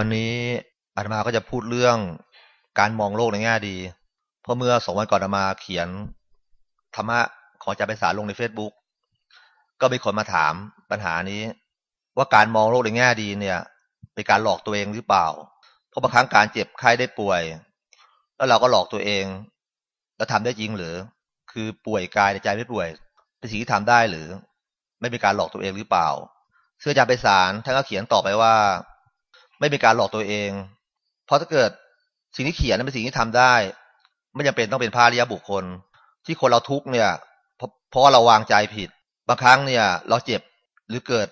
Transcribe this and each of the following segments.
วันนี้อาตมาก็จะพูดเรื่องการมองโลกในแง่ดี เพราะเมื่อสองวันก่อนอาตมาเขียนธรรมะของอาจารย์ไปสารลงใน Facebook ก็มีคนมาถามปัญหานี้ ว่าการมองโลกในแง่ดีเนี่ยเป็นการหลอกตัวเองหรือเปล่า เพราะบางครั้งการเจ็บไข้ได้ป่วย แล้วเราก็หลอกตัวเอง แล้วทำได้จริงหรือ คือป่วยกายแต่ใจไม่ป่วยเป็นสิ่งที่ทำได้หรือ ไม่เป็นการหลอกตัวเองหรือเปล่าเสื้ออาจารย์ไปสารท่านก็เขียนต่อไปว่า ไม่เป็นการหลอกตัวเอง เพราะถ้าเกิดสิ่งที่เขียนนั้นเป็นสิ่งที่ทำได้ ไม่จำเป็นต้องเป็นพาริยบุคคล ที่คนเราทุกเนี่ย เพราะเราวางใจผิด บางครั้งเนี่ย เราเจ็บหรือเกิด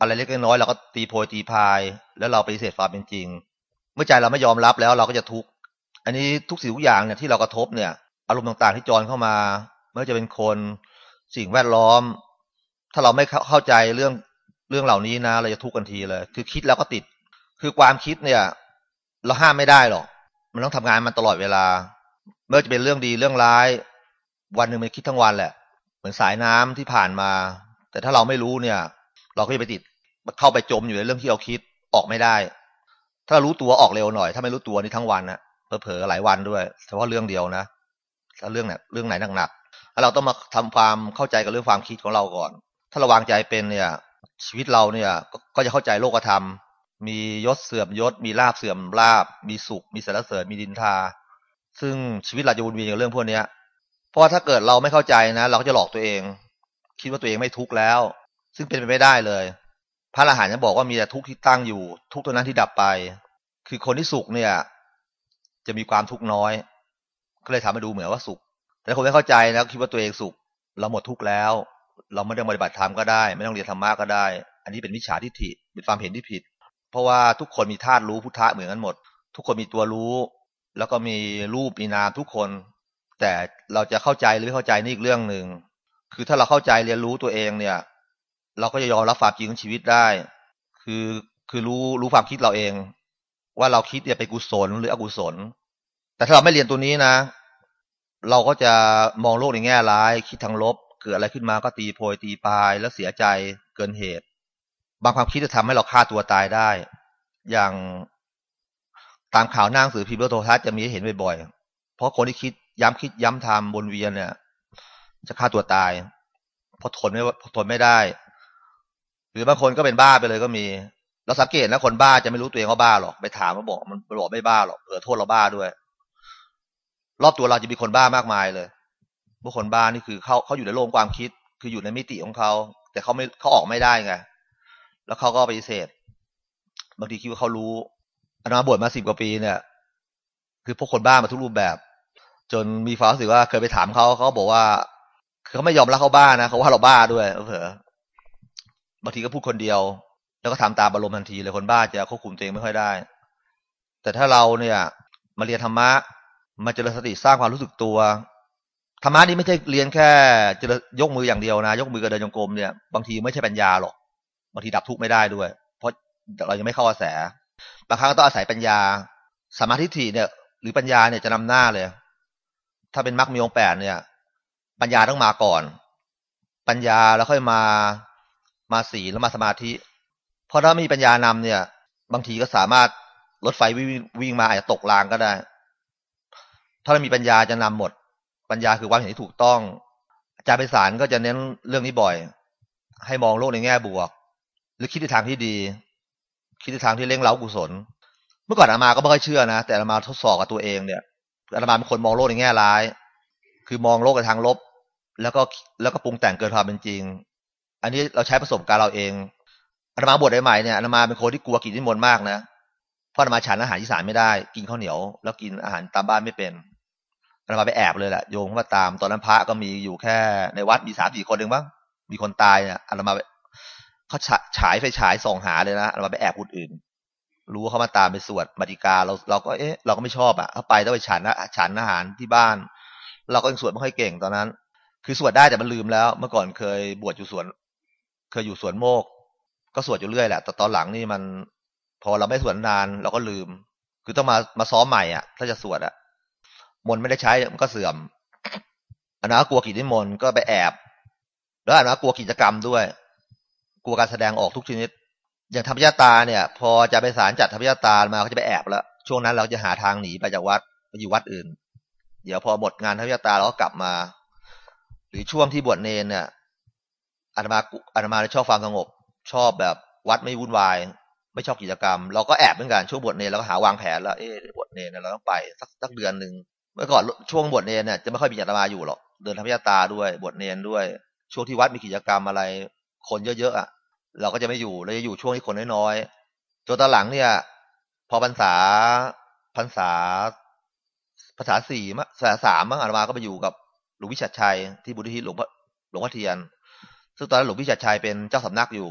อะไรเล็กน้อยเราก็ตีโพยตีพาย แล้วเราไปเสธความเป็นจริง เมื่อใจเราไม่ยอมรับแล้วเราก็จะทุกข์อันนี้ทุกสิ่งทุกอย่างเนี่ยที่เรากระทบเนี่ย อารมณ์ต่างๆที่จรเข้ามาไม่ว่าจะเป็นคนสิ่งแวดล้อม ถ้าเราไม่เข้าใจเรื่องเรื่องเหล่านี้นะ เราจะทุกข์กันทีเลย คือคิดแล้วก็ติด คือความคิดเนี่ย เราห้ามไม่ได้หรอก มันต้องทำงานมันตลอดเวลา ไม่ว่าจะเป็นเรื่องดีเรื่องร้าย วันหนึ่งมันคิดทั้งวันแหละ เหมือนสายน้ำที่ผ่านมา แต่ถ้าเราไม่รู้เนี่ย เราก็จะไปติดเข้าไปจมอยู่ในเรื่องที่เราคิดออกไม่ได้ ถ้ารู้ตัวออกเร็วหน่อย ถ้าไม่รู้ตัวนี่ทั้งวันนะเผลอๆหลายวันด้วยเฉพาะเรื่องเดียวนะถ้าเรื่องเนี่ยเรื่องไหนหนักๆแล้วเราต้องมาทำความเข้าใจกับเรื่องความคิดของเราก่อน ถ้าเราวางใจเป็นเนี่ย ชีวิตเราเนี่ยก็จะเข้าใจโลกธรรม มียศเสื่อมยศ มีลาบเสื่อมลาบ มีสุข มีสารเสริญมีดินทา ซึ่งชีวิตเราจะวนเวียนกับเรื่องพวกนี้เพราะถ้าเกิดเราไม่เข้าใจนะ เราก็จะหลอกตัวเอง คิดว่าตัวเองไม่ทุกข์แล้ว ซึ่งเป็นไปไม่ได้เลย พระอรหันต์จะบอกว่ามีแต่ทุกข์ที่ตั้งอยู่ ทุกข์ตัวนั้นที่ดับไป คือคนที่สุขเนี่ย จะมีความทุกข์น้อย ก็เลยทำให้ดูเหมือนว่าสุข แต่คนไม่เข้าใจนะคิดว่าตัวเองสุข เราหมดทุกข์แล้ว เราไม่ต้องปฏิบัติธรรมก็ได้ ไม่ต้องเรียนธรรมะก็ได้ อันนี้เป็นวิชาทิฏฐิเป็นความเห็นที่ผิด เพราะว่าทุกคนมีธาตุรู้พุทธะเหมือนกันหมด ทุกคนมีตัวรู้ แล้วก็มีรูปมีนามทุกคน แต่เราจะเข้าใจหรือไม่เข้าใจนี่อีกเรื่องหนึ่งคือถ้าเราเข้าใจเรียนรู้ตัวเองเนี่ย เราก็จะยอมรับความจริงของชีวิตได้ คือคือรู้รู้ความคิดเราเอง ว่าเราคิดเนี่ยเป็นกุศลหรืออกุศล แต่ถ้าเราไม่เรียนตัวนี้นะ เราก็จะมองโลกในแง่ร้าย คิดทางลบ เกิดอะไรขึ้นมาก็ตีโพยตีปลายแล้วเสียใจเกินเหตุ บางความคิดจะทำให้เราฆ่าตัวตายได้ อย่างตามข่าวหน้าสือพิมพ์โทรทัศน์จะมีให้เห็นบ่อยๆ เพราะคนที่คิดย้ำคิดย้ำทำบนเวียนเนี่ย จะฆ่าตัวตาย เพราะทนไม่ทนไม่ได้ หรือบางคนก็เป็นบ้าไปเลยก็มี เราสังเกตนะคนบ้าจะไม่รู้ตัวเองว่าบ้าหรอก ไปถามมาบอกมันบอกไม่บ้าหรอกเออโทษเราบ้าด้วย รอบตัวเราจะมีคนบ้ามากมายเลยบุคคลบ้านี่คือเขาเขาอยู่ในโลกความคิด คืออยู่ในมิติของเขา แต่เขาไม่เขาออกไม่ได้ไง แล้วเขาก็ปฏิเสธบางทีคิดว่าเขารู้อานาบวชมาสิบกว่าปีเนี่ย คือพวกคนบ้ามาทุกรูปแบบ จนมีฟ้าสึกว่าเคยไปถามเขาเขาบอกว่าเขาไม่ยอมรับเขาบ้านะเขาว่าเราบ้าด้วยเผลอบางทีก็พูดคนเดียว แล้วก็ทำตามอารมณ์ทันทีเลยคนบ้าจะควบคุมตัวเองไม่ค่อยได้ แต่ถ้าเราเนี่ยมาเรียนธรรมะมาเจริญสติสร้างความรู้สึกตัวธรรมะนี่ไม่ใช่เรียนแค่จะยกมืออย่างเดียวนะ ยกมือกับเดินจงกรมเนี่ยบางทีไม่ใช่ปัญญาหรอกางทีดับทุกข์ไม่ได้ด้วย เพราะเรายังไม่เข้ากระแสบางครั้งต้องอาศัยปัญญา สมาธิฐิเนี่ย หรือปัญญาเนี่ยจะนำหน้าเลย ถ้าเป็นมรรคมีองแปดเนี่ย ปัญญาต้องมาก่อน ปัญญาแล้วค่อยมามาสีแล้วมาสมาธิเพราะถ้าไม่มีปัญญานำเนี่ย บางทีก็สามารถรถไฟวิ่งวิ่งมาอาจจะตกรางก็ได้ ถ้าเรามีปัญญาจะนำหมด ปัญญาคือความเห็นที่ถูกต้อง อาจารย์ไปสารก็จะเน้นเรื่องนี้บ่อย ให้มองโลกในแง่บวก หรือคิดในทางที่ดี คิดในทางที่เล่งเล้ากุศล เมื่อก่อนอามาก็ไม่ค่อยเชื่อนะ แต่อามาทดสอบกับตัวเองเนี่ยอามาเป็นคนมองโลกในแง่ร้าย คือมองโลกในทางลบ แล้วก็แล้วก็ปรุงแต่งเกินความเป็นจริง อันนี้เราใช้ประสบการณ์เราเองอามาบวชได้ใหม่เนี่ยอามาเป็นคนที่กลัวกินนิมนต์มากนะเพราะอามาฉันอาหารที่สารไม่ได้ กินข้าวเหนียว แล้วกินอาหารตามบ้านไม่เป็นเรามาไปแอบเลยแหละโยงเข้ามาตามตอนนั้นพระก็มีอยู่แค่ในวัดมีสามสี่คนเองบ้างมีคนตายเนี่ยเรามา เขาฉายไฟฉายส่องหาเลยนะเรามาไปแอบคนอื่น รู้ว่าเขามาตามไปสวดมาติกาเราเราก็เอ๊ะเราก็ไม่ชอบอะเขาไปต้องไปฉันนะฉันอาหารที่บ้าน เราก็ยังสวดไม่ค่อยเก่งตอนนั้น คือสวดได้แต่มันลืมแล้ว เมื่อก่อนเคยบวชอยู่สวน เคยอยู่สวนโมก ก็สวดอยู่เรื่อยแหละแต่ตอนหลังนี่มัน พอเราไม่สวดนานเราก็ลืม คือต้องมามาซ้อมใหม่อะ ถ้าจะสวดอะมนไม่ได้ใช้มันก็เสื่อมอันนั้นกลัวกิจนิมนต์ก็ไปแอบ แล้วอันนั้นกลัวกิจกรรมด้วย ลัวการแสดงออกทุกชนิด อย่างธรรมยตาเนี่ย พอจะไปสารจัดธรรมยตามาก็จะไปแอบแล้ว ช่วงนั้นเราจะหาทางหนีไปจากวัดไปอยู่วัดอื่น เดี๋ยวพอหมดงานธรรมยตาเราก็กลับมา หรือช่วงที่บวชเนนเนี่ยอาตมาอาตมาชอบความสงบ ชอบแบบวัดไม่วุ่นวาย ไม่ชอบกิจกรรม เราก็แอบเหมือนกันช่วงบวชเนรเราก็หาวางแผนแล้วเอ๊ะบวชเนรเราต้องไปสักสักเดือนหนึ่งเมื่อก่อนช่วงบวชเนรเนี่ยจะไม่ค่อยมีอาตมาอยู่หรอกเดินธรรมยตาด้วยบวชเนรด้วย ช่วงที่วัดมีกิจกรรมอะไร คนเยอะๆอะ เราก็จะไม่อยู่เราจะอยู่ช่วงที่คนน้อยๆจนตอนหลังเนี่ย พอพรรษาพรรษาภาษาสี่มภาษาสามมั้งอาตมาก็ไปอยู่กับหลวงวิชัดชัยที่บุรีทิหลวงพ่อหลวงพ่อเทียน ซึ่งตอนนั้นหลวงวิชัดชัยเป็นเจ้าสำนักอยู่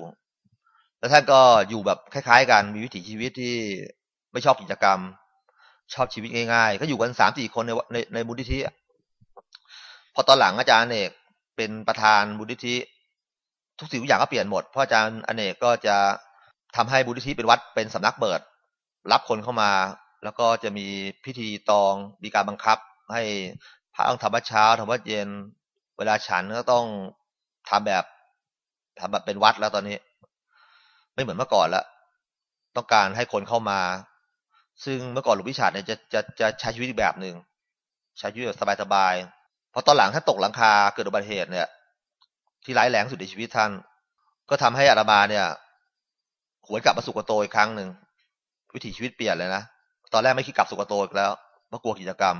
แล้วท่านก็อยู่แบบคล้ายๆกันมีวิถีชีวิตที่ไม่ชอบกิจกรรม ชอบชีวิตง่ายๆ ก็อยู่กันสามสี่คนในในในบุรีทิพอตอนหลังอาจารย์เอกเป็นประธานบุรีทิ ทุกสิ่งทุกอย่างก็เปลี่ยนหมดเพราะอาจารย์อเนกก็จะทำให้บุริธิเป็นวัดเป็นสำนักเปิด รับคนเข้ามา แล้วก็จะมีพิธีตองมีการบังคับ ให้พระต้องทำวัดเช้าทำวัดเย็น เวลาฉันก็ต้องทำแบบทำแบบเป็นวัดแล้วตอนนี้ ไม่เหมือนเมื่อก่อนละต้องการให้คนเข้ามา ซึ่งเมื่อก่อนหลวงพิชาเนี่ยจะจะจะใช้ชีวิตอีกแบบหนึ่งใช้ชีวิตแบบสบายๆพอตอนหลังถ้าตกหลังคาเกิดอุบัติเหตุเนี่ย ที่ร้ายแรงสุดในชีวิตท่าน ก็ทำให้อาตมาเนี่ยหวนกลับมาสุกโตอีกครั้งหนึ่งวิถีชีวิตเปลี่ยนเลยนะตอนแรกไม่คิดกลับสุกโตอีกแล้วเพราะกลัวกิจกรรม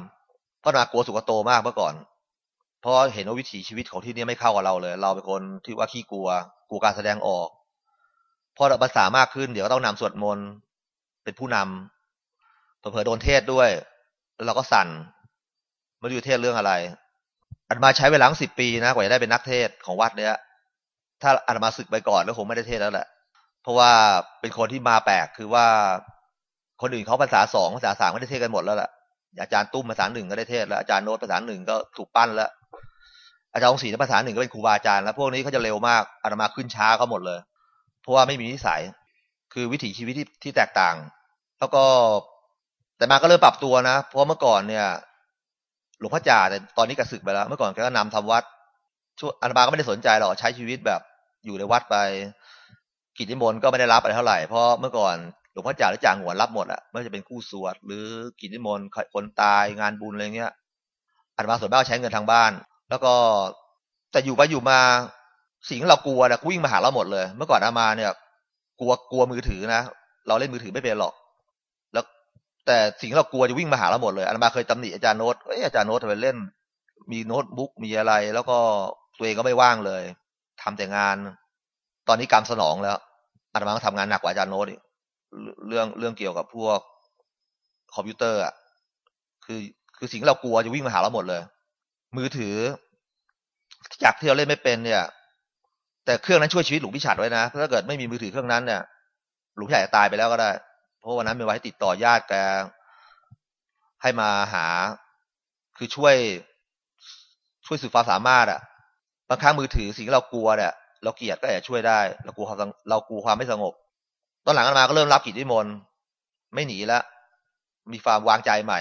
เพราะนากลัวสุกโตมากเมื่อก่อน เพราะเห็นว่าวิถีชีวิตของที่นี่ไม่เข้ากับเราเลย เราเป็นคนที่ว่าขี้กลัว กลัวการแสดงออกพอเราภาษามากขึ้นเดี๋ยวก็ต้องนำสวดมนต์เป็นผู้นำเผลอโดนเทศด้วย แล้วเราก็สั่นไม่รู้เทศเรื่องอะไร อันมาใช้เวลาสิบปีนะกว่าจะได้เป็นนักเทศของวัดเนี้ยถ้าอันมาศึกไปก่อนแล้วคงไม่ได้เทศแล้วแหละเพราะว่าเป็นคนที่มาแปลกคือว่า คนอื่นเขาภาษาสองภาษาสามก็ได้เทศกันหมดแล้วแหละอาจารย์ตุ้มภาษาหนึ่งก็ได้เทศแล้วอาจารย์โน้ตภาษาหนึ่งก็ถูกปั้นแล้วอาจารย์องศรีภาษาหนึ่งก็เป็นครูบาอาจารย์แล้วพวกนี้เขาจะเร็วมากอาตมาขึ้นช้าเขาหมดเลย เพราะว่าไม่มีนิสัย คือวิถีชีวิตที่ที่แตกต่าง แล้วก็แต่มาก็เริ่มปรับตัวนะ เพราะเมื่อก่อนเนี่ย หลวงพ่อจ่าแต่ตอนนี้กระสึกไปแล้ว เมื่อก่อนก็นำทำวัดช่วอันบาก็ไม่ได้สนใจหรอกใช้ชีวิตแบบอยู่ในวัดไป กิจนิมนต์ก็ไม่ได้รับอะไรเท่าไหร่เพราะเมื่อก่อนหลวงพ่อจ่าหรือจ่าหัวรับหมดอะไม่ว่าจะเป็นคู่สวด หรือกิจนิมนต์คนตายงานบุญอะไรเงี้ยอันบาส่วนมากใช้เงินทางบ้าน แล้วก็แต่อยู่ไปอยู่มาสิ่งที่เรากลัวนะวิ่งมาหาเราหมดเลย เมื่อก่อนอามาเนี่ย กลัวกลัวมือถือนะเราเล่นมือถือไม่เป็นหรอก แต่สิ่งที่เรากลัวจะวิ่งมาหาเราหมดเลยอาตมาเคยตำหนิอาจารย์โน้ตเอ้ยอาจารย์โน้ตทำไมเล่น มีโน้ตบุ๊กมีอะไร แล้วก็ตัวเองก็ไม่ว่างเลยทำแต่งาน ตอนนี้กรรมสนองแล้วอาตมาก็ทำงานหนักกว่าอาจารย์โน้ตเรื่องเรื่องเกี่ยวกับพวกคอมพิวเตอร์อะคือคือสิ่งที่เรากลัวจะวิ่งมาหาเราหมดเลย มือถือจากที่เราเล่นไม่เป็นเนี่ย แต่เครื่องนั้นช่วยชีวิตหลวงพี่ชัดไว้นะถ้าเกิดไม่มีมือถือเครื่องนั้นเนี่ยหลวงพี่ชัดจะตายไปแล้วก็ได้ เพราะวันนั้นมีไว้ติดต่อญาติแกให้มาหา คือช่วย ช่วยสื่อความสามารถอะบางครั้งมือถือสิ่งที่เรากลัวเนี่ยเราเกลียดก็แอบช่วยได้เรากลัวความเรากลัวความไม่สงบ ตอนหลังมาก็เริ่มรับกิจนิมนต์ไม่หนีแล้วมีความวางใจใหม่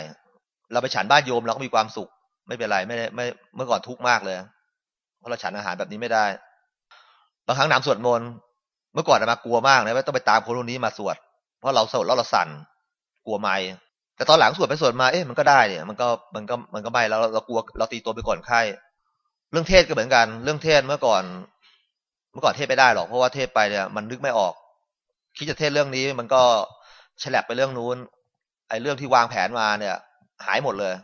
เราไปฉันบ้านโยมเราก็มีความสุข ไม่เป็นไรไม่ไม่เมื่อก่อนทุกข์มากเลย เพราะเราฉันอาหารแบบนี้ไม่ได้ บางครั้งนำสวดมนต์เมื่อก่อนมากลัวมากนะว่าต้องไปตามคนคนนี้มาสวด เพราะเราสดแล้วเราสั่นกลัวไม่แต่ตอนหลังสวดไปสวดมาเอ๊ะมันก็ได้เนี่ย มันก็มันก็มันก็ไม่แล้วเรากลัวเราตีตัวไปก่อนไข้เรื่องเทศก็เหมือนกัน เรื่องเทศเมื่อก่อน เมื่อก่อนเทศไม่ได้หรอกเพราะว่าเทศไปเนี่ยมันนึกไม่ออก คิดจะเทศเรื่องนี้มันก็ฉลับไปเรื่องนู้น ไอ้เรื่องที่วางแผนมาเนี่ย หายหมดเลย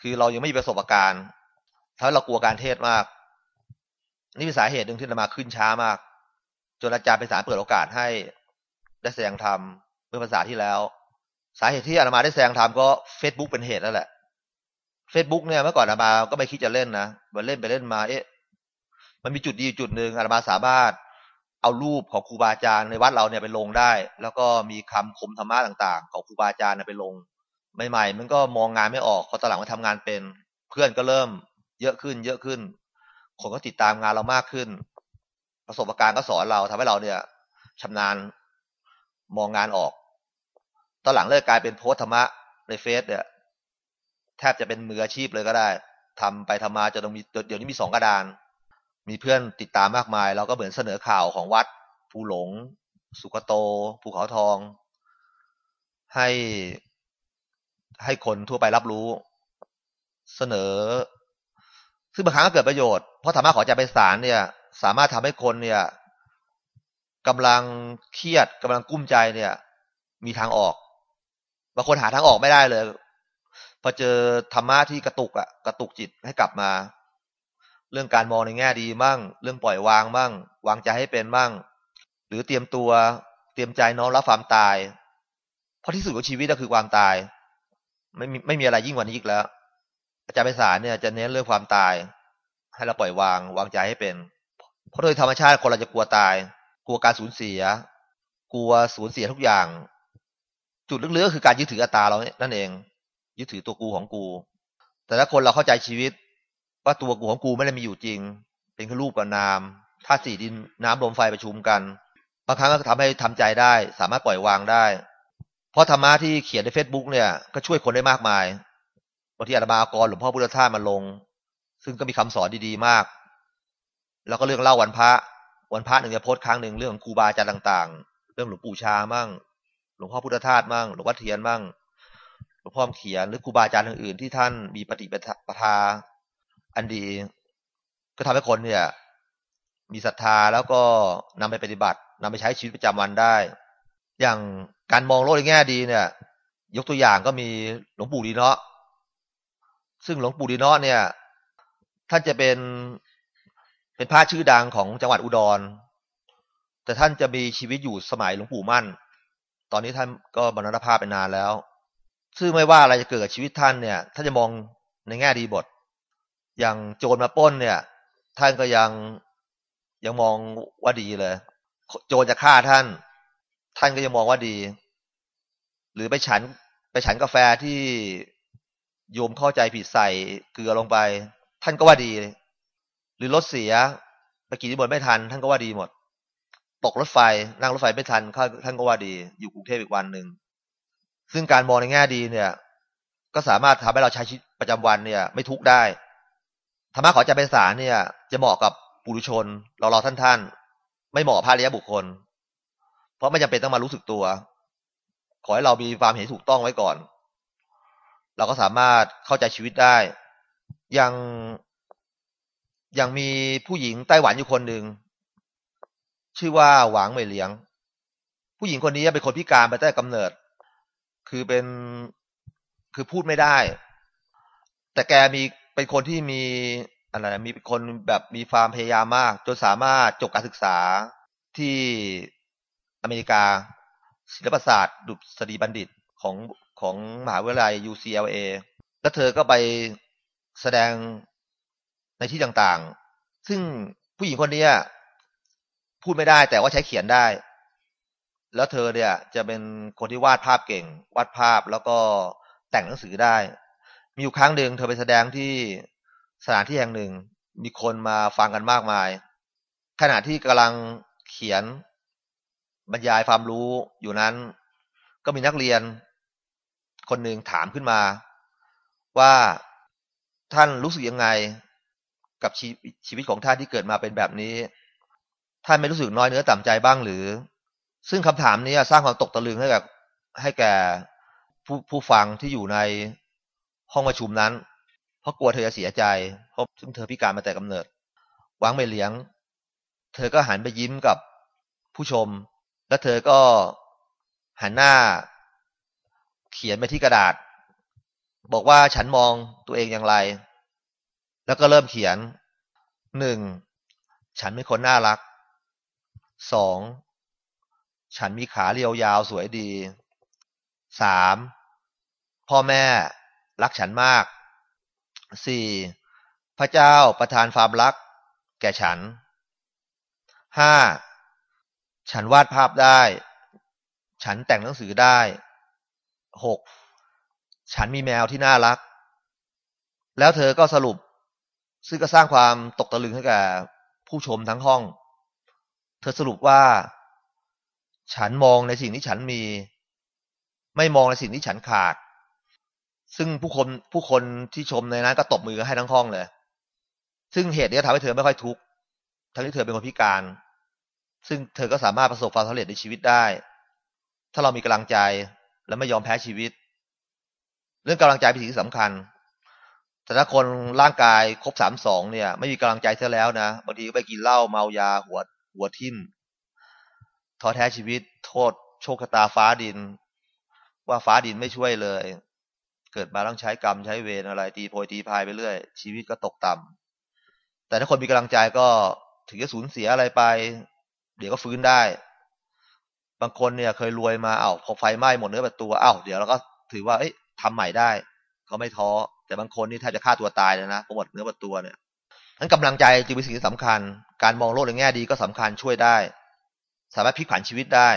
คือเรายังไม่มีประสบการณ์ถ้เรากลัวการเทศมาก นี่เป็นสาเหตุหนึ่งที่เรามาขึ้นช้ามาก จนอาจารย์ไพศาลเปิดโอกาสให้ได้แสดงธรรม เมื่อพรรษาที่แล้ว สาเหตุที่อาตมาได้แสดงธรรมก็เฟซบุ๊กเป็นเหตุนั่นแหละเฟซบุ๊กเนี่ยเมื่อก่อนอาตมาก็ไม่คิดจะเล่นนะมันเล่นไปเล่นมา เอ๊ะ มันมีจุดดีจุดหนึ่งอาตมาสามารถเอารูปของครูบาอาจารย์ในวัดเราเนี่ยไปลงได้ แล้วก็มีคำคมธรรมะต่าง ๆ ของครูบาอาจารย์ไปลงใหม่ๆมันก็มองงานไม่ออกพอตอนหลังมาทำงานเป็น เพื่อนก็เริ่ม เยอะขึ้น เยอะขึ้น คนก็ติดตามงานเรามากขึ้น ประสบการณ์ก็สอนเราทำให้เราเนี่ยชำนาญมองงานออก ตอนหลังเลิกกลายเป็นโพสธรรมะในเฟซเนี่ยแทบจะเป็นมืออาชีพเลยก็ได้ทำไปทำมาจะต้องมีเดี๋ยวนี้มีสองกระดาน มีเพื่อนติดตามมากมาย เราก็เหมือนเสนอข่าวของวัด ภูหลง สุกโต ภูเขาทอง ให้ให้คนทั่วไปรับรู้ เสนอ ซึ่งบางครั้งก็เกิดประโยชน์ เพราะธรรมะขอใจไปสารเนี่ย สามารถทำให้คนเนี่ยกำลังเครียดกำลังกุ้มใจเนี่ย มีทางออก บางคนหาทางออกไม่ได้เลย พอเจอธรรมะที่กระตุกอะกระตุกจิตให้กลับมา เรื่องการมองในแง่ดีบ้างเรื่องปล่อยวางบ้างวางใจให้เป็นบ้างหรือเตรียมตัว เตรียมใจน้อมรับความตาย เพราะที่สุดของชีวิตก็คือความตาย ไม่มีไม่มีอะไรยิ่งกว่านี้อีกแล้ว อาจารย์ไพศาลเนี่ยจะเน้นเรื่องความตาย ให้เราปล่อยวาง วางใจให้เป็น เพราะโดยธรรมชาติคนเราจะกลัวตาย กลัวการสูญเสีย กลัวสูญเสียทุกอย่าง จุดลึกๆก็คือการยึดถืออัตตาเรานั่นเอง ยึดถือตัวกูของกู แต่ถ้าคนเราเข้าใจชีวิต ว่าตัวกูของกูไม่ได้มีอยู่จริง เป็นแค่รูปกับนามธาตุสี่ดินน้ำลมไฟประชุมกันบางครั้งก็ทำให้ทำใจได้ สามารถปล่อยวางได้ เพราะธรรมะที่เขียนในเฟซบุ๊กเนี่ยก็ช่วยคนได้มากมายบางทีอาตมาเอากลอนหลวงพ่อพุทธทาสมาลง ซึ่งก็มีคำสอนดีๆมาก แล้วก็เรื่องเล่าวันพระวันพระหนึ่งจะโพสต์ครั้งหนึ่งเรื่องครูบาอาจารย์ต่าง ๆ เรื่องหลวงปู่ชามั่ง หลวงพ่อพุทธทาสมั่งหลวงพ่อเทียนมั่งหลวงพ่อคำเขียนหรือครูบาอาจารย์อื่นๆที่ท่านมีปฏิปทาอันดี ก็ทำให้คนเนี่ย มีศรัทธาแล้วก็นำไปปฏิบัตินำไปใช้ชีวิตประจำวันได้ อย่างการมองโลกในแง่ดีเนี่ย ยกตัวอย่างก็มีหลวงปู่ดีเนาะซึ่งหลวงปู่ดีเนาะเนี่ย ท่านจะเป็นเป็นพระชื่อดังของจังหวัดอุดร แต่ท่านจะมีชีวิตอยู่สมัยหลวงปู่มั่น ตอนนี้ท่านก็บรรณภาพไปนานแล้ว ซึ่งไม่ว่าอะไรจะเกิดกับชีวิตท่านเนี่ยท่านจะมองในแง่ดีบท อย่างโจรมาป้นเนี่ย ท่านก็ยังยังมองว่าดีเลย โจรจะฆ่าท่าน ท่านก็ยังมองว่าดี หรือไปฉันไปฉันกาแฟที่โยมเข้าใจผิดใส่เกลือลงไป ท่านก็ว่าดี หรือรถเสียไปกินที่บนไม่ทัน ท่านก็ว่าดีหมด ตกรถไฟนั่งรถไฟไม่ทันท่านก็ว่าดี อยู่กรุงเทพอีกวันหนึ่งซึ่งการมองในแง่ดีเนี่ย ก็สามารถทำให้เราใช้ชีวิตประจำวันเนี่ย ไม่ทุกข์ได้ธรรมะขอจะเป็นสารเนี่ย จะเหมาะกับปุถุชนเราเราท่านท่านไม่เหมาะพาริยบุคคล เพราะไม่จำเป็นต้องมารู้สึกตัว ขอให้เรามีความเห็นถูกต้องไว้ก่อน เราก็สามารถเข้าใจชีวิตได้ยังยังมีผู้หญิงไต้หวันอยู่คนหนึ่ง ชื่อว่าหวางเหมยเลียง ผู้หญิงคนนี้เป็นคนพิการมาตั้งแต่กำเนิด คือเป็นคือพูดไม่ได้ แต่แกมีเป็นคนที่มีอะไรมีคนแบบมีความพยายามมาก จนสามารถจบการศึกษาที่อเมริกา ศิลปศาสตร์ ดุษฎีบัณฑิตของของมหาวิทยาลัย UCLA แล้วเธอก็ไปแสดงในที่ต่างๆ ซึ่งผู้หญิงคนนี้ พูดไม่ได้ แต่ว่าใช้เขียนได้ แล้วเธอเนี่ย จะเป็นคนที่วาดภาพเก่ง วาดภาพแล้วก็แต่งหนังสือได้ มีอยู่ครั้งหนึ่งเธอไปแสดงที่สถานที่แห่งหนึ่ง มีคนมาฟังกันมากมาย ขณะที่กำลังเขียนบรรยายความรู้อยู่นั้น ก็มีนักเรียน คนหนึ่งถามขึ้นมา ว่าท่านรู้สึกยังไง กับชชีวิตของท่านที่เกิดมาเป็นแบบนี้ ท่านไม่รู้สึกน้อยเนื้อต่ำใจบ้างหรือ ซึ่งคำถามนี้สร้างความตกตะลึงให้กับให้แก่ผู้ผู้ฟังที่อยู่ในห้องประชุมนั้น เพราะกลัวเธอจะเสียใจ เพราะซึ่งเธอพิการมาแต่กำเนิดวางไม่เลี้ยง เธอก็หันไปยิ้มกับผู้ชม แล้วเธอก็หันหน้า เขียนไปที่กระดาษ บอกว่าฉันมองตัวเองอย่างไร แล้วก็เริ่มเขียนหนึ่งฉันเป็นคนน่ารัก สองฉันมีขาเรียวยาวสวยดีสามพ่อแม่รักฉันมากสี่พระเจ้าประทานความรัก แก่ฉันห้าฉันวาดภาพได้ ฉันแต่งหนังสือได้หกฉันมีแมวที่น่ารัก แล้วเธอก็สรุป ซึ่งก็สร้างความตกตะลึงให้แก่ผู้ชมทั้งห้อง ธอสรุปว่า ฉันมองในสิ่งที่ฉันมี ไม่มองในสิ่งที่ฉันขาด ซึ่งผู้คนผู้คนที่ชมในนั้นก็ตบมือให้ทั้งห้องเลย ซึ่งเหตุนี้ทำให้เธอไม่ค่อยทุกข์ทั้งที่เธอเป็นคนพิการ ซึ่งเธอก็สามารถประสบความสำเร็จในชีวิตได้ ถ้าเรามีกำลังใจและไม่ยอมแพ้ชีวิต เรื่องกำลังใจเป็นสิ่งที่สำคัญ แต่ถ้าคนร่างกายครบสามสองเนี่ย ไม่มีกำลังใจเสียแล้วนะบางทีก็ไปกินเหล้าเมายาหัว หัวทิ่มท้อแท้ชีวิต โทษ โชคชะตาฟ้าดิน ว่าฟ้าดินไม่ช่วยเลย เกิดมาต้องใช้กรรมใช้เวรอะไร ตีโพยตีพายไปเรื่อย ชีวิตก็ตกต่ำแต่ถ้าคนมีกำลังใจก็ถึงจะสูญเสียอะไรไป เดี๋ยวก็ฟื้นได้ บางคนเนี่ยเคยรวยมาเอา้าพอไฟไหม้หมดเนื้อประตัวอ้าวเดี๋ยวเราก็ถือว่าเอ้ยทำใหม่ได้เขาไม่ท้อแต่บางคนนี่แทบจะฆ่าตัวตายเลยนะหมดเนื้อประตัวเนี่ย นั้นกำลังใจจึงเป็นสิ่งที่สำคัญ การมองโลกในแง่ดีก็สำคัญช่วยได้ สามารถพลิกผันชีวิตได้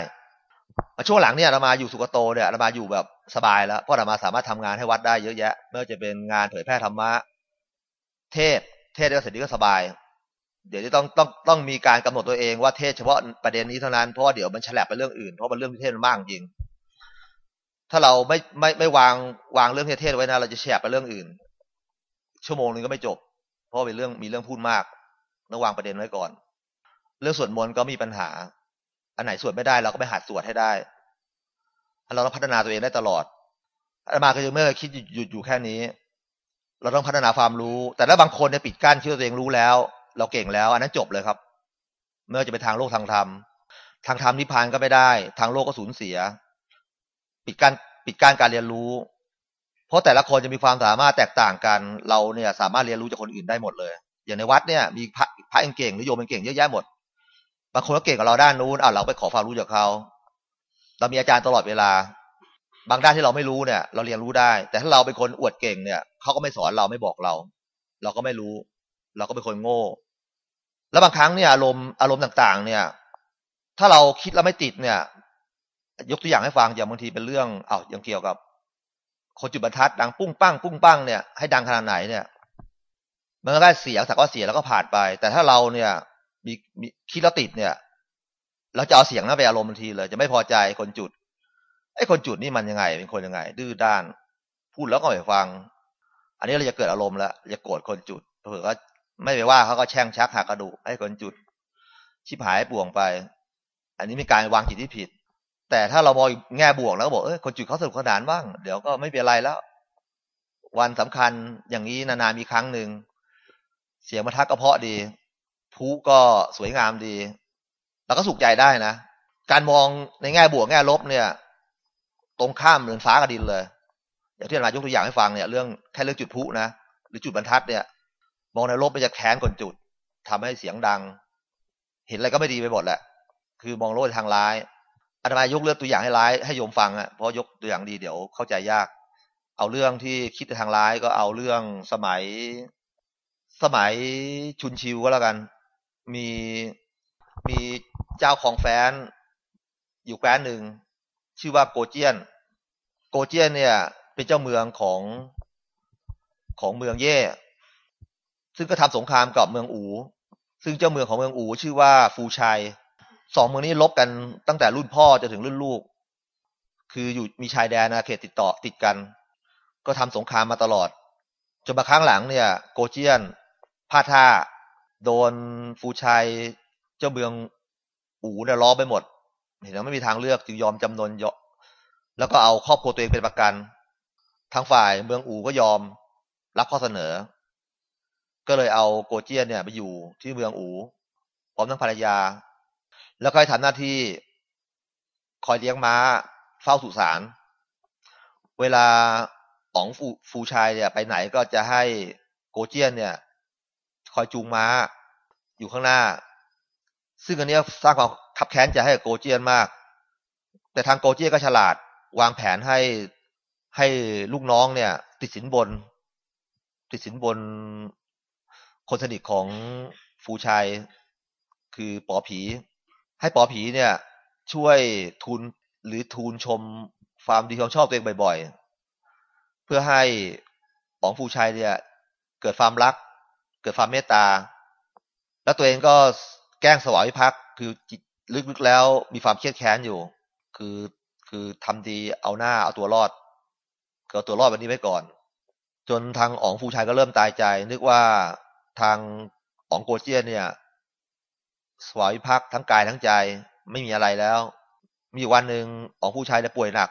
ช่วงหลังเนี่ยเรามาอยู่สุกโตเนี่ยเรามาอยู่แบบสบายแล้วเพราะเรามาสามารถทำงานให้วัดได้เยอะแยะไม่ว่าจะเป็นงานเผยแพร่ธรรมะ เทศเทศได้เสร็จนี้ก็สบาย เดี๋ยวจะต้องต้องต้องมีการกำหนดตัวเองว่าเทศเฉพาะประเด็นนี้เท่านั้นเพราะว่าเดี๋ยวมันฉลับไปเรื่องอื่นเพราะมันเรื่องเทศมันมากจริง ถ้าเราไม่ไม่ไม่วางวางเรื่องเทศไว้นะเราจะแฉบไปเรื่องอื่น ชั่วโมงนึงก็ไม่จบ เพราะเป็นเรื่องมีเรื่องพูดมากต้องวางประเด็นไว้ก่อน เรื่องสวดมนต์ก็มีปัญหา อันไหนสวดไม่ได้เราก็ไปหัดสวดให้ได้เราต้องพัฒนาตัวเองได้ตลอดอามาก็ยังไม่เคยคิดหยุดอยู่แค่นี้ เราต้องพัฒนาความรู้ แต่ถ้าบางคนเนี่ยปิดกั้นคิดว่าตัวเองรู้แล้ว เราเก่งแล้ว อันนั้นจบเลยครับ เมื่อจะไปทางโลกทางธรรม ทางธรรมนิพพานก็ไม่ได้ ทางโลกก็สูญเสีย ปิดกั้นปิดกั้นการเรียนรู้ เพราะแต่ละคนจะมีความสามารถแตกต่างกัน เราเนี่ยสามารถเรียนรู้จากคนอื่นได้หมดเลย อย่างในวัดเนี่ยมีพระพระเก่งหรือโยมเก่งเยอะแยะหมด บางคนก็เก่งกว่าเราด้านนู้นอ่าเราไปขอความรู้จากเขา เรามีอาจารย์ตลอดเวลา บางด้านที่เราไม่รู้เนี่ย เราเรียนรู้ได้ แต่ถ้าเราเป็นคนอวดเก่งเนี่ยเขาก็ไม่สอนเราไม่บอกเรา เราก็ไม่รู้ เราก็เป็นคนโง่ แล้วบางครั้งเนี่ยอารมณ์อารมณ์ต่างๆ เนี่ย ถ้าเราคิดแล้วไม่ติดเนี่ย ยกตัวอย่างให้ฟังอย่างบางทีเป็นเรื่องเอ้าอย่างเกี่ยวกับ คนจุดบรรทัดดังปุ้งปั้งปุ้งปั้งเนี่ยให้ดังขนาดไหนเนี่ย มันก็ได้เสียงสักว่าเสียแล้วก็ผ่านไป แต่ถ้าเราเนี่ย มีมีคิดแล้วติดเนี่ย เราจะเอาเสียงนั้นไปอารมณ์ทันทีเลย จะไม่พอใจคนจุดไอ้คนจุดนี่มันยังไง เป็นคนยังไง ดื้อด้าน พูดแล้วก็ไม่ฟัง อันนี้เราจะเกิดอารมณ์แล้วจะโกรธคนจุดเผื่อก็ไม่ไปว่าเขาก็แช่งชักหักกระดูกให้คนจุดชิบหายป่วงไป อันนี้เป็นการวางจิตที่ผิด แต่ถ้าเรามองแง่บวกแล้วก็บอกเออคนจุดเขาสนุกสนานบ้าง เดี๋ยวก็ไม่เป็นไรแล้ว วันสำคัญอย่างนี้นานๆมีครั้งหนึ่งเสียงมาทักกระเพาะดีผู้ก็สวยงามดีเราก็สุขใจได้นะ การมองในแง่บวกแง่ลบเนี่ย ตรงข้ามเหมือนฟ้ากับดินเลย อย่างที่อามายกตัวอย่างให้ฟังเนี่ยเรื่องแค่เรื่องจุดพุนะหรือจุดบรรทัดเนี่ย มองในลบไปจะแค้นคนจุดทำให้เสียงดัง เห็นอะไรก็ไม่ดีไปหมดแหละ คือมองโลกทางร้าย อาตมายกเรื่องตัวอย่างให้ร้ายให้โยมฟังอะเพราะยกตัวอย่างดีเดี๋ยวเข้าใจยาก เอาเรื่องที่คิดทางร้ายก็เอาเรื่องสมัย สมัยชุนชิวก็แล้วกัน มีมีเจ้าของแฟนอยู่แคว้นหนึ่งชื่อว่าโกเจียน โกเจียนเนี่ย เป็นเจ้าเมืองของของเมืองเย่ ซึ่งก็ทำสงครามกับเมืองอู ซึ่งเจ้าเมืองของเมืองอูชื่อว่าฟูชัย สองเมืองนี้ลบกันตั้งแต่รุ่นพ่อจนถึงรุ่นลูก คืออยู่มีชายแดนนะเขตติดต่อติดกัน ก็ทำสงครามมาตลอด จนมาครั้งหลังเนี่ย โกเจียนพลาดท่า โดนฟูชัยเจ้าเมืองอูเนี่ยล้อไปหมด เห็นว่าไม่มีทางเลือกจึงยอมจำนนยะแล้วก็เอาครอบครัวตัวเองเป็นประกัน ทางฝ่ายเมืองอูก็ยอมรับข้อเสนอ ก็เลยเอาโกเจียนเนี่ยไปอยู่ที่เมืองอูพร้อมทั้งภรรยา แล้วก็ให้ทำหน้าที่คอยเลี้ยงม้า เฝ้าสุสาน เวลาอ๋องฟูฟูชายเนี่ยไปไหนก็จะให้โกเจียนเนี่ย คอยจูงม้าอยู่ข้างหน้า ซึ่งอันนี้สร้างความขับแค้นใจให้โกเจียนมาก แต่ทางโกเจียนก็ฉลาด วางแผนให้ให้ลูกน้องเนี่ย ติดสินบน ติดสินบนคนสนิทของฟูชัยคือปอผี ให้ปอผีเนี่ย ช่วยทุนหรือทูลชมความดีความชอบตัวเองบ่อยๆ เพื่อให้ของฟูชัยเนี่ย เกิดความรัก เกิดความเมตตา แล้วตัวเองก็แกล้งสวาวิภักคือลึกๆแล้วมีความเครียดแค้นอยู่ คือคือทำดีเอาหน้าเอาตัวรอดเอาตัวรอดวันนี้ไว้ก่อน จนทางอ๋องฟูชายก็เริ่มตายใจ นึกว่าทางอ๋องโกเจียนเนี่ย สวาวิภักทั้งกายทั้งใจไม่มีอะไรแล้ว มีวันหนึ่งของผู้ชายเนี่ยป่วยหนัก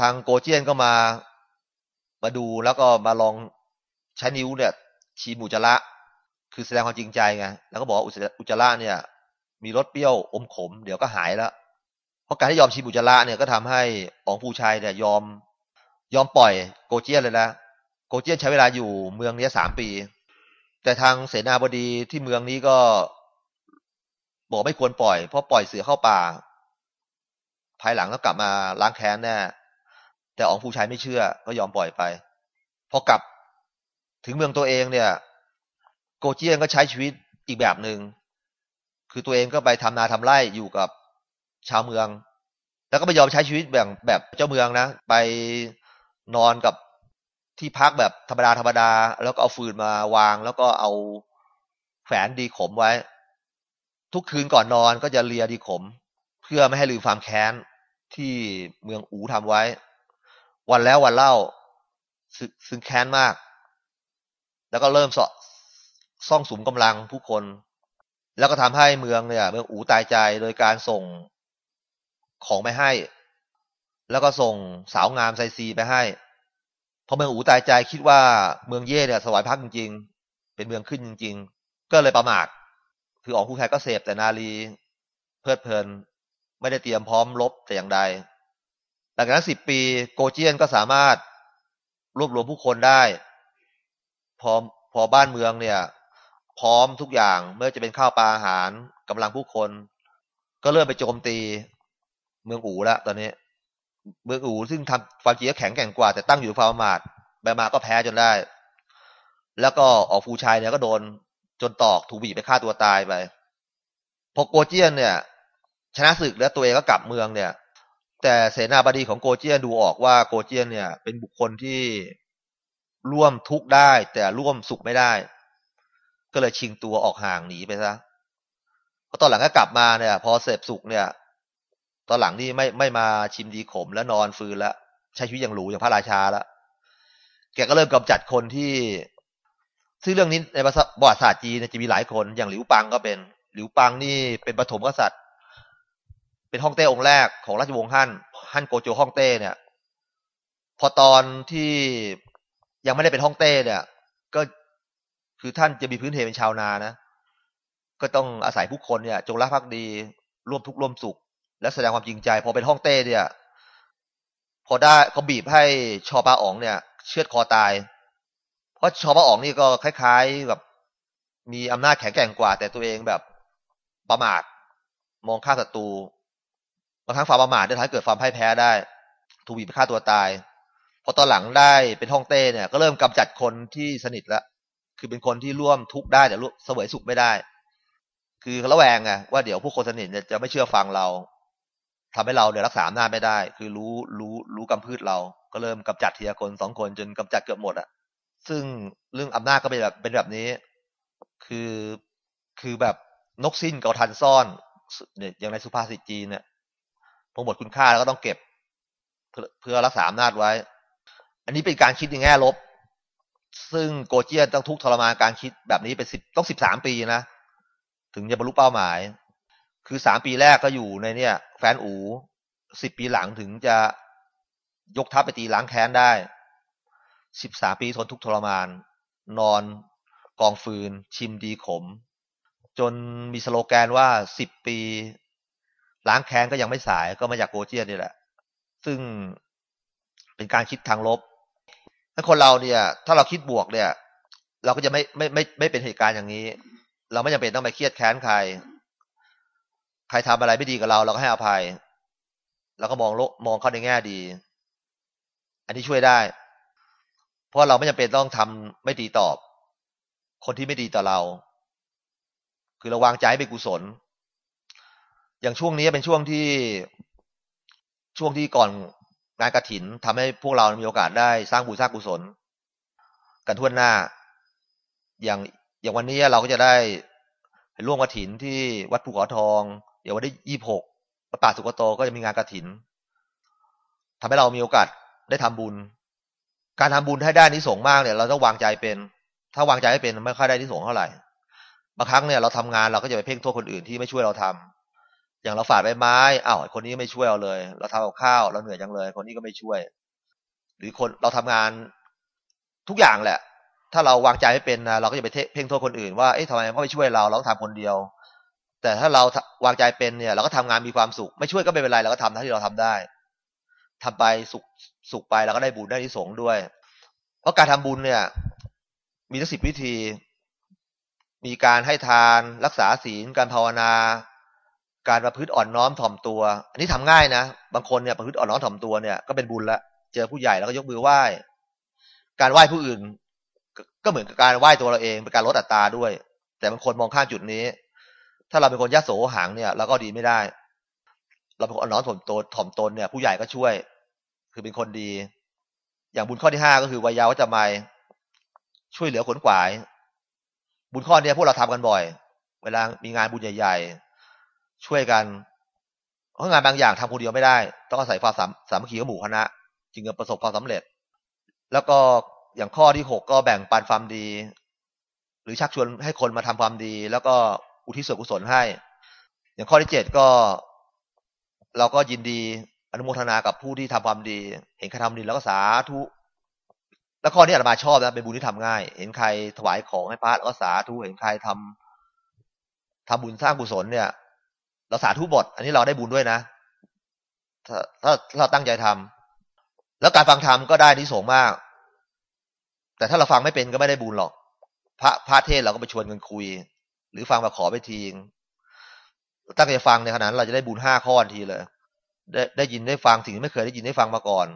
ทางโกเจียนก็มามาดูแล้วก็มาลองใช้นิ้วเนี่ยชีมูจระ คือแสดงความจริงใจไงแล้วก็บอกอุจจาระเนี่ย มีรสเปรี้ยวอมขม เดี๋ยวก็หายแล้ว เพราะการที่ยอมชีมูจระเนี่ยก็ทำให้องผู้ชายเนี่ยยอม ยอมปล่อยโกเจียนเลยนะโกเจียนใช้เวลาอยู่เมืองนี้สามปี แต่ทางเสนาบดีที่เมืองนี้ก็ บอกไม่ควรปล่อย เพราะปล่อยเสือเข้าป่า ภายหลังก็กลับมาล้างแค้นแน่แต่องผู้ชายไม่เชื่อ ก็ยอมปล่อยไป พอกลับถึงเมืองตัวเองเนี่ย โกเจียนก็ใช้ชีวิตอีกแบบหนึง่งคือตัวเองก็ไปทำนาทำไร่อยู่กับชาวเมือง แล้วก็ไม่ยอมใช้ชีวิตแบบแบบเจ้าเมืองนะ ไปนอนกับที่พักแบบธรรมดาธรรมดา แล้วก็เอาฟืนมาวาง แล้วก็เอาแฝนดีขมไว้ ทุกคืนก่อนนอนก็จะเลียดีขม เพื่อไม่ให้ลืมความแค้นที่เมืองอูทำไว้ วันแล้ววันเล่าซึ่งแค้นมาก แล้วก็เริ่มสอซ่องสุมกำลังผู้คน แล้วก็ทำให้เมืองเนี่ย เมืองอูตายใจโดยการส่งของไปให้ แล้วก็ส่งสาวงามไซซีไปให้พอเมืองอูตายใจคิดว่าเมืองเย่เนี่ยสวายพักจริง ๆ เป็นเมืองขึ้นจริง ๆ ก็เลยประมาท คือออกผู้แทนก็เสพแต่นาลีเพลิดเพลิน ไม่ได้เตรียมพร้อมลบแต่อย่างใด หลังจากนั้นสิบปีโกเจียนก็สามารถรวบรวมผู้คนได้ พอพอบ้านเมืองเนี่ย พร้อมทุกอย่างเมื่อจะเป็นข้าวปลาอาหารกำลังผู้คน ก็เริ่มไปโจมตีเมืองอูแล้วตอนนี้ เมืองอูซึ่งทำความจริงแข็งแกร่งกว่า แต่ตั้งอยู่ฟาร์มาดแบมาก็แพ้จนได้ แล้วก็ออกฟูชายเนี่ยก็โดน จนตอกถูกบีบไปฆ่าตัวตายไปพอโกเจียนเนี่ย ชนะศึกแล้วตัวเองก็กลับเมืองเนี่ย แต่เสนาบดีของโกเจียนดูออกว่าโกเจียนเนี่ย เป็นบุคคลที่ร่วมทุกข์ได้ แต่ร่วมสุขไม่ได้ ก็เลยชิงตัวออกห่างหนีไปซะพอตอนหลังก็กลับมาเนี่ย พอเสพสุขเนี่ย ตอนหลังนี่ไม่ไม่มาชิมดีขมแล้วนอนฟื้นแล้วใช้ชีวิตอย่างหรูอย่างพระราชาแล้วแกก็เริ่มกำจัดคนที่ ซึ่งเรื่องนี้ในประวัติศาสตร์จีนจะมีหลายคน อย่างหลิวปังก็เป็น หลิวปังนี่เป็นปฐมกษัตริย์ เป็นฮ่องเต้องค์แรกของราชวงศ์ฮั่น ฮั่นโกโจฮ่องเต้เนี่ย พอตอนที่ยังไม่ได้เป็นฮ่องเต้เนี่ย ก็คือท่านจะมีพื้นเพเป็นชาวนานะ ก็ต้องอาศัยผู้คนเนี่ย จงรักภักดี ร่วมทุกข์ร่วมสุข และแสดงความจริงใจ พอเป็นห้องเต้เนี่ย พอได้เขาบีบให้ชอปาอ๋องเนี่ย เชือดคอตาย ราะชอปาอองนี่ก็คล้ายๆแบบมีอำนาจแข็งแกร่งกว่า แต่ตัวเองแบบประมาทมองฆ่าศัตรูบางครั้งฝ่าประมาทได้ทำให้เกิดความพ่ายแพ้ได้ ถูกบีบไปฆ่าตัวตายพอตอนหลังได้เป็นห้องเต้เนี่ย ก็เริ่มกำจัดคนที่สนิทล้วคือเป็นคนที่ร่วมทุกข์ได้แต่ร่วมเสวยสุขไม่ได้ คือระแวงไงว่าเดี๋ยวผู้คนสนิทจะไม่เชื่อฟังเราทำให้เราเนี่ยรักษาอำนาจไม่ได้ คือรู้รู้รู้กำพืชเรา ก็เริ่มกำจัดทีละคนสองคนจนกำจัดเกือบหมดอะ ซึ่งเรื่องอำนาจก็เป็นแบบเป็นแบบนี้ คือคือแบบนกสิ้นเกาทันซ่อนเนี่ยอย่างในสุภาษิตจีนเนี่ยพอหมดคุณค่าแล้วก็ต้องเก็บ เพื่อเพื่อรักษาอำนาจไว้ อันนี้เป็นการคิดในแง่ลบ ซึ่งโกเจียนต้องทุกทรมานการคิดแบบนี้เป็นสิบต้องสิบสามปีนะ ถึงจะบรรลุเป้าหมาย คือสามปีแรกก็อยู่ในเนี่ย แฟนอูสิบปีหลังถึงจะยกทัพไปตีล้างแค้นได้ สิบสาปีทนทุกทรมาน นอนกองฟืน ชิมดีขม จนมีสโลแกนว่าสิบปีล้างแค้นก็ยังไม่สายก็มาจากโกเจียนนี่แหละ ซึ่งเป็นการคิดทางลบถ้าคนเราเนี่ย ถ้าเราคิดบวกเนี่ย เราก็จะไม่ไม่ไม่ไม่เป็นเหตุการณ์อย่างนี้ เราไม่จำเป็นต้องไปเครียดแค้นใคร ใครทำอะไรไม่ดีกับเรา เราก็ให้อภัย เราก็มองโลกมองเขาในแง่ดี อันนี้ช่วยได้ เพราะเราไม่จำเป็นต้องทำไม่ดีตอบ คนที่ไม่ดีต่อเรา คือราวางใจให้เป็นกุศล อย่างช่วงนี้เป็นช่วงที่ช่วงที่ก่อนงานกระถินทำให้พวกเรามีโอกาสได้สร้างบุญสร้างกุศล กันทั่วหน้า อย่างอย่างวันนี้เราก็จะได้ร่วมกระถินที่วัดภูเขาทอง เดี๋ยววันที่ยี่หกประป่าสุกโตก็จะมีงานกระถินทำให้เรามีโอกาสได้ทำบุญ การทำบุญให้ได้นิสงมากเนี่ยเราต้องวางใจเป็น ถ้าวางใจให้เป็นไม่ค่อยได้นิสงเท่าไหร่บางครั้งเนี่ยเราทำงานเราก็จะไปเพ่งโทษคนอื่นที่ไม่ช่วยเราทำอย่างเราฝาดใบไม้อ้าวคนนี้ไม่ช่วยเราเลย เราทำกับข้าวเราเหนื่อยจังเลย คนนี้ก็ไม่ช่วย หรือคนเราทำงานทุกอย่างแหละ ถ้าเราวางใจไม่เป็นนะเราก็จะไปเพ่งโทษคนอื่นว่าเอ๊ะทำไมเขาไม่ช่วยเราเราต้องทำคนเดียว แต่ถ้าเราวางใจเป็นเนี่ย เราก็ทำงานมีความสุข ไม่ช่วยก็ไม่เป็นไรเราก็ทำเท่าที่เราทำได้ ทำไปสุขสุขไปเราก็ได้บุญได้ที่สงด้วย เพราะการทำบุญเนี่ย มีทั้งสิบวิธี มีการให้ทานรักษาศีล การภาวนา การประพฤติอ่อนน้อมถ่อมตัว อันนี้ทำง่ายนะบางคนเนี่ยประพฤติอ่อนน้อมถ่อมตัวเนี่ยก็เป็นบุญละเจอผู้ใหญ่แล้วก็ยกมือไหว้ การไหว้ผู้อื่น ก็เหมือนกับการไหว้ตัวเราเองเป็นการลดอัตราด้วย แต่บางคนมองข้ามจุดนี้ ถ้าเราเป็นคนยะโสหางเนี่ยเราก็ดีไม่ได้ เราเป็นคนอ่อนน้อมถ่อมตัวถ่อมตนเนี่ยผู้ใหญ่ก็ช่วย คือเป็นคนดี อย่างบุญข้อที่ห้าก็คือวายาวัจจะไม่ช่วยเหลือขนขวาย บุญข้อนี้พวกเราทำกันบ่อย เวลามีงานบุญใหญ่ ๆ ช่วยกันเพราะงานบางอย่างทำคนเดียวไม่ได้ ต้องอาศัยความสามัคคีของหมู่คณะ จึงจะประสบความสำเร็จ แล้วก็อย่างข้อที่หกก็แบ่งปันความดี หรือชักชวนให้คนมาทำความดี แล้วก็อุทิศส่วนกุศลให้ อย่างข้อที่เจ็ดก็ เราก็ยินดี อนุโมทนากับผู้ที่ทำความดี เห็นใครทำดีแล้วก็สาธุ แล้วข้อนี้อาตมาชอบนะเป็นบุญที่ทำง่าย เห็นใครถวายของให้พระแล้วก็สาธุเห็นใครทำทำบุญสร้างกุศลเนี่ยเราสาธุบท อันนี้เราได้บุญด้วยนะ ถ้าถ้าเราตั้งใจทำแล้วการฟังธรรมก็ได้นิสงมาก แต่ถ้าเราฟังไม่เป็นก็ไม่ได้บุญหรอก พระพระเทศเราก็ไปชวนกันคุย หรือฟังมาขอไปทีงตั้งใจฟังในขณะนั้นเราจะได้บุญห้าข้อทีเลย ได้ได้ยินได้ฟังสิ่งที่ไม่เคยได้ยินได้ฟังมาก่อน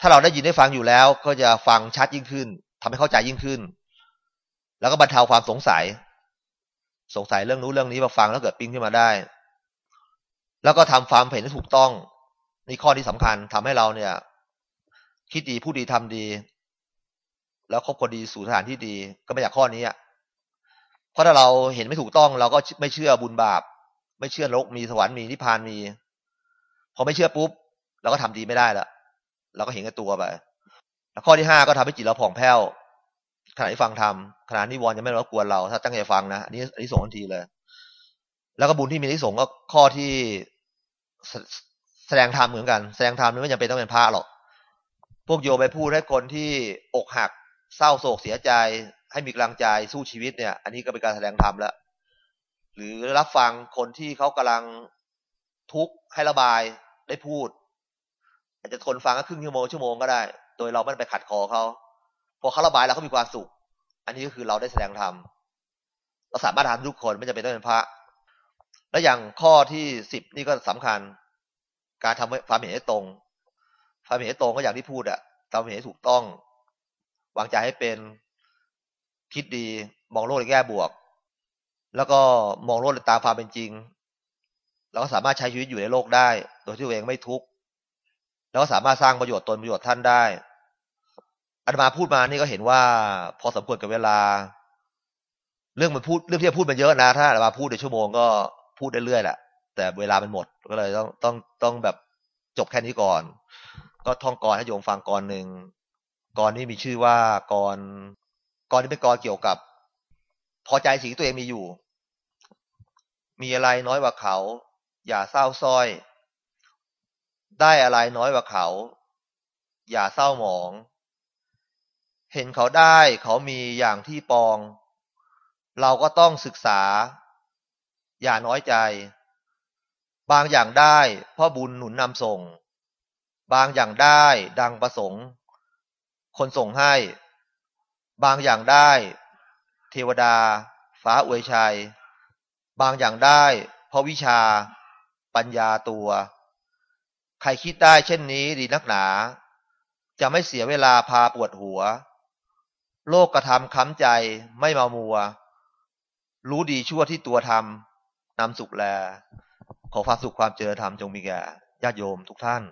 ถ้าเราได้ยินได้ฟังอยู่แล้ว ก็จะฟังชัดยิ่งขึ้นทำให้เข้าใจยิ่งขึ้น แล้วก็บรรเทาความสงสัย สงสัยเรื่องนู้นเรื่องนี้มาฟังแล้วเกิดปิ้งขึ้นมาได้ แล้วก็ทำความเห็นที่ถูกต้องนี่ข้อที่สำคัญทำให้เราเนี่ย คิดดีผู้ดีทำดี แล้วคบคนดีสู่สถานที่ดีก็ม่อยากข้อนี้อะเพราะถ้าเราเห็นไม่ถูกต้อง เราก็ไม่เชื่อบุญบาป ไม่เชื่อโลกมีสวรรค์มีนิพพานมี พอไม่เชื่อปุ๊บเราก็ทำดีไม่ได้ละเราก็เห็นกับตัวไปข้อที่ห้าก็ทำให้จิตเราผ่องแผ้วขณะที่ฟังธรรมขณะนี้วอนจะไม่รบกวนเรา ถ้าตั้งใจฟังนะอันนี้อันนี้ส่งทันทีเลย แล้วก็บุญที่มีที่ส่งก็ข้อที่แสดงธรรมเหมือนกัน แสดงธรรมนี่ไม่จำเป็นต้องเป็นพระหรอก พวกโยไปพูดให้คนที่อกหัก เศร้าโศกเสียใจ ให้มีกำลังใจสู้ชีวิตเนี่ย อันนี้ก็เป็นการแสดงธรรมแล้ว หรือรับฟังคนที่เขากำลังทุกข์ให้ระบาย ได้พูด อาจจะทนฟังก็ครึ่งชั่วโมงชั่วโมงก็ได้ โดยเราไม่ไปขัดคอเขาพอเขาระบายแล้วเขามีความสุข อันนี้ก็คือเราได้แสดงธรรมเราสามารถทำทุกคนไม่จำเป็นต้องเป็นพระ และอย่างข้อที่สิบนี่ก็สำคัญ การทำความเห็นให้ตรงความเห็นให้ตรงก็อย่างที่พูดอะทำเห็นให้ถูกต้อง วางใจให้เป็นคิดดีมองโลกในแง่บวก แล้วก็มองโลกในตามความเป็นจริง เราก็สามารถใช้ชีวิตอยู่ในโลกได้ โดยที่ตัวเองไม่ทุกข์แล้วก็สามารถสร้างประโยชน์ตนประโยชน์ท่านได้อาตมาพูดมานี่ก็เห็นว่า พอสมควรกับเวลา เรื่องมันพูดเรื่องที่จะพูดมันเยอะนะถ้าอาตมาพูดในชั่วโมงก็พูดได้เรื่อยแหละแต่เวลามันหมดก็เลยต้องต้องต้องแบบจบแค่นี้ก่อน ก็ท่องกรให้โยมฟังกรหนึ่งกรนี้มีชื่อว่ากรกรนี้เป็นกรเกี่ยวกับ พอใจสิ่งที่ตัวเองมีอยู่ มีอะไรน้อยกว่าเขา อย่าเศร้าส้อย ได้อะไรน้อยกว่าเขา อย่าเศร้าหมอง เห็นเขาได้เขามีอย่างที่ปอง เราก็ต้องศึกษา อย่าน้อยใจ บางอย่างได้พ่อบุญหนุนนำส่ง บางอย่างได้ดังประสงค์ คนส่งให้ บางอย่างได้ เทวดา ฟ้าอวยชัย บางอย่างได้เพราะวิชา ปัญญาตัว ใครคิดได้เช่นนี้ดีนักหนา จะไม่เสียเวลาพาปวดหัว โลกกระทำค้ำใจไม่มามัว รู้ดีชั่วที่ตัวทำนำสุขแล ขอความสุขความเจริญธรรมจงมีแก่ญาติโยมทุกท่าน